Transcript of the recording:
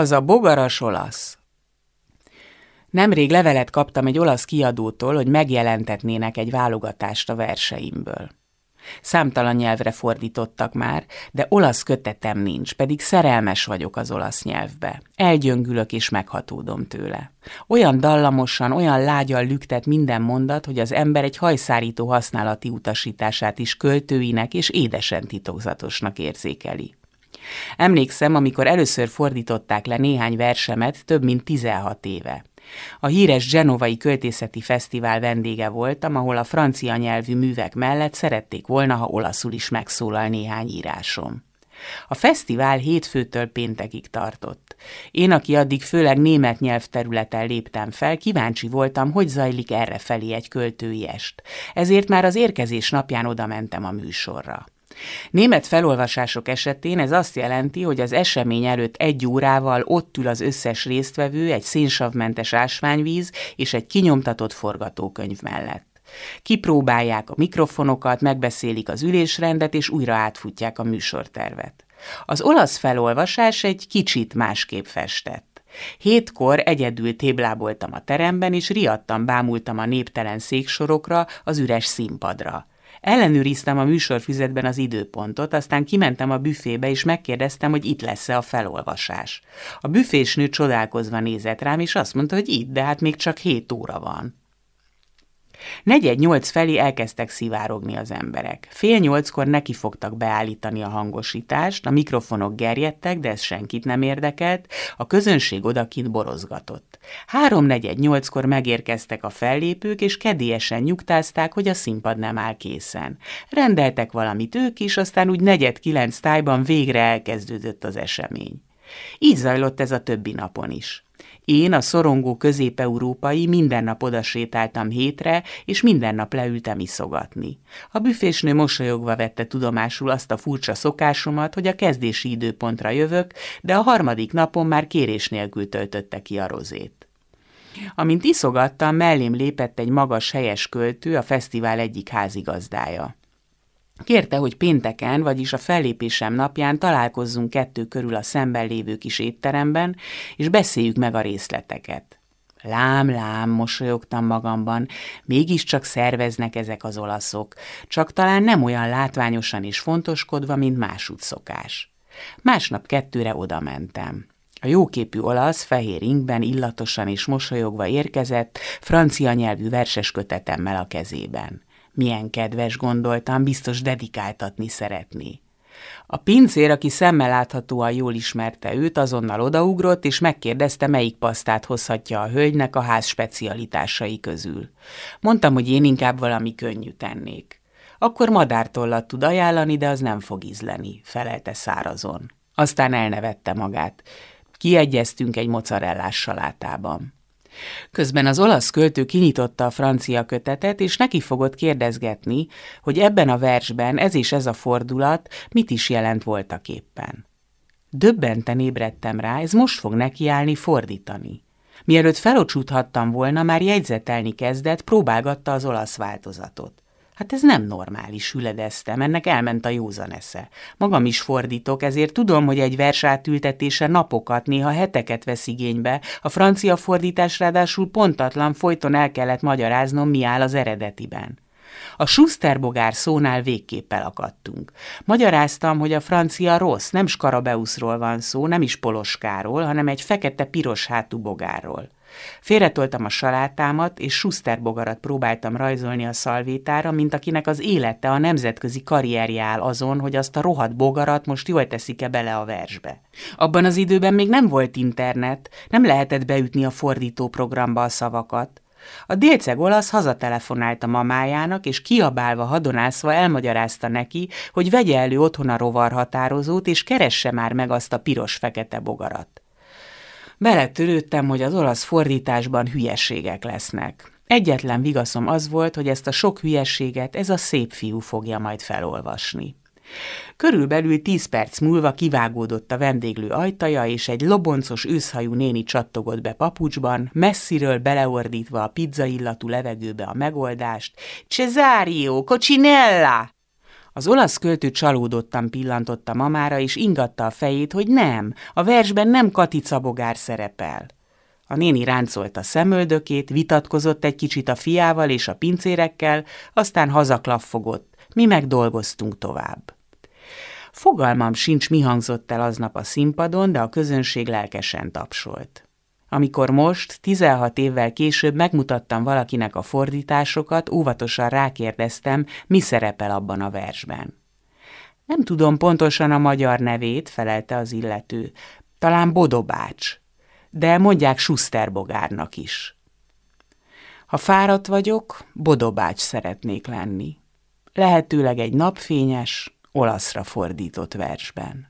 Az a bogaras olasz. Nemrég levelet kaptam egy olasz kiadótól, hogy megjelentetnének egy válogatást a verseimből. Számtalan nyelvre fordítottak már, de olasz kötetem nincs, pedig szerelmes vagyok az olasz nyelvbe. Elgyöngülök és meghatódom tőle. Olyan dallamosan, olyan lágyal lüktet minden mondat, hogy az ember egy hajszárító használati utasítását is költőinek és édesen titokzatosnak érzékeli. Emlékszem, amikor először fordították le néhány versemet, több mint 16 éve. A híres Genovai Költészeti Fesztivál vendége voltam, ahol a francia nyelvű művek mellett szerették volna, ha olaszul is megszólal néhány írásom. A fesztivál hétfőtől péntekig tartott. Én, aki addig főleg német nyelvterületen léptem fel, kíváncsi voltam, hogy zajlik errefelé egy költői est. Ezért már az érkezés napján oda mentem a műsorra. Német felolvasások esetén ez azt jelenti, hogy az esemény előtt egy órával ott ül az összes résztvevő egy szénsavmentes ásványvíz és egy kinyomtatott forgatókönyv mellett. Kipróbálják a mikrofonokat, megbeszélik az ülésrendet, és újra átfutják a műsortervet. Az olasz felolvasás egy kicsit másképp festett. Hétkor egyedül tébláboltam a teremben, és riadtan bámultam a néptelen széksorokra, az üres színpadra. Ellenőriztem a műsorfüzetben az időpontot, aztán kimentem a büfébe, és megkérdeztem, hogy itt lesz-e a felolvasás. A büfésnő csodálkozva nézett rám, és azt mondta, hogy itt, de hát még csak hét óra van. Negyed nyolc felé elkezdtek szivárogni az emberek. Fél nyolckor neki fogtak beállítani a hangosítást, a mikrofonok gerjedtek, de ez senkit nem érdekelt, a közönség odakint borozgatott. Három-negyed nyolckor megérkeztek a fellépők, és kedélyesen nyugtázták, hogy a színpad nem áll készen. Rendeltek valamit ők is, aztán úgy negyed kilenc tájban végre elkezdődött az esemény. Így zajlott ez a többi napon is. Én, a szorongó közép-európai minden nap odasétáltam hétre, és minden nap leültem iszogatni. A büfésnő mosolyogva vette tudomásul azt a furcsa szokásomat, hogy a kezdési időpontra jövök, de a harmadik napon már kérés nélkül töltötte ki a rozét. Amint iszogattam, mellém lépett egy magas helyes költő, a fesztivál egyik házigazdája. Kérte, hogy pénteken, vagyis a fellépésem napján találkozzunk kettő körül a szemben lévő kis étteremben, és beszéljük meg a részleteket. Lám, lám, mosolyogtam magamban, mégiscsak szerveznek ezek az olaszok, csak talán nem olyan látványosan és fontoskodva, mint másút szokás. Másnap kettőre oda mentem. A jóképű olasz fehér ingben illatosan és mosolyogva érkezett, francia nyelvű verses kötetemmel a kezében. Milyen kedves, gondoltam, biztos dedikáltatni szeretné. A pincér, aki szemmel láthatóan jól ismerte őt, azonnal odaugrott, és megkérdezte, melyik pasztát hozhatja a hölgynek a ház specialitásai közül. Mondtam, hogy én inkább valami könnyű tennék. Akkor madártollat tud ajánlani, de az nem fog ízleni, felelte szárazon. Aztán elnevette magát. Kiegyeztünk egy mozzarellás salátában. Közben az olasz költő kinyitotta a francia kötetet, és neki fogott kérdezgetni, hogy ebben a versben ez és ez a fordulat mit is jelent voltak éppen. Döbbenten ébredtem rá, ez most fog nekiállni fordítani. Mielőtt felocsúthattam volna, már jegyzetelni kezdett, próbálgatta az olasz változatot. Hát ez nem normális, hüledeztem, ennek elment a józan esze. Magam is fordítok, ezért tudom, hogy egy vers átültetése napokat, néha heteket vesz igénybe. A francia fordítás ráadásul pontatlan, folyton el kellett magyaráznom, mi áll az eredetiben. A Schusterbogár szónál végképp elakadtunk. Magyaráztam, hogy a francia rossz, nem Skarabeuszról van szó, nem is Poloskáról, hanem egy fekete-piros hátú bogárról. Félretoltam a salátámat, és Schuster bogarat próbáltam rajzolni a szalvétára, mint akinek az élete, a nemzetközi karrierje áll azon, hogy azt a rohadt bogarat most jól teszik-e bele a versbe. Abban az időben még nem volt internet, nem lehetett beütni a fordító programba a szavakat. A délceg olasz hazatelefonált a mamájának, és kiabálva, hadonászva elmagyarázta neki, hogy vegye elő otthon a rovarhatározót, és keresse már meg azt a piros-fekete bogarat. Beletörődtem, hogy az olasz fordításban hülyeségek lesznek. Egyetlen vigaszom az volt, hogy ezt a sok hülyeséget ez a szép fiú fogja majd felolvasni. Körülbelül tíz perc múlva kivágódott a vendéglő ajtaja, és egy loboncos őszhajú néni csattogott be papucsban, messziről beleordítva a pizza illatú levegőbe a megoldást. Cesario, cocinella! Az olasz költő csalódottan pillantotta mamára, és ingatta a fejét, hogy nem, a versben nem Katica Bogár szerepel. A néni ráncolta szemöldökét, vitatkozott egy kicsit a fiával és a pincérekkel, aztán hazaklaffogott, mi meg dolgoztunk tovább. Fogalmam sincs, mi hangzott el aznap a színpadon, de a közönség lelkesen tapsolt. Amikor most, 16 évvel később megmutattam valakinek a fordításokat, óvatosan rákérdeztem, mi szerepel abban a versben. Nem tudom pontosan a magyar nevét, felelte az illető. Talán Bodobács, de mondják Suszterbogárnak is. Ha fáradt vagyok, Bodobács szeretnék lenni. Lehetőleg egy napfényes, olaszra fordított versben.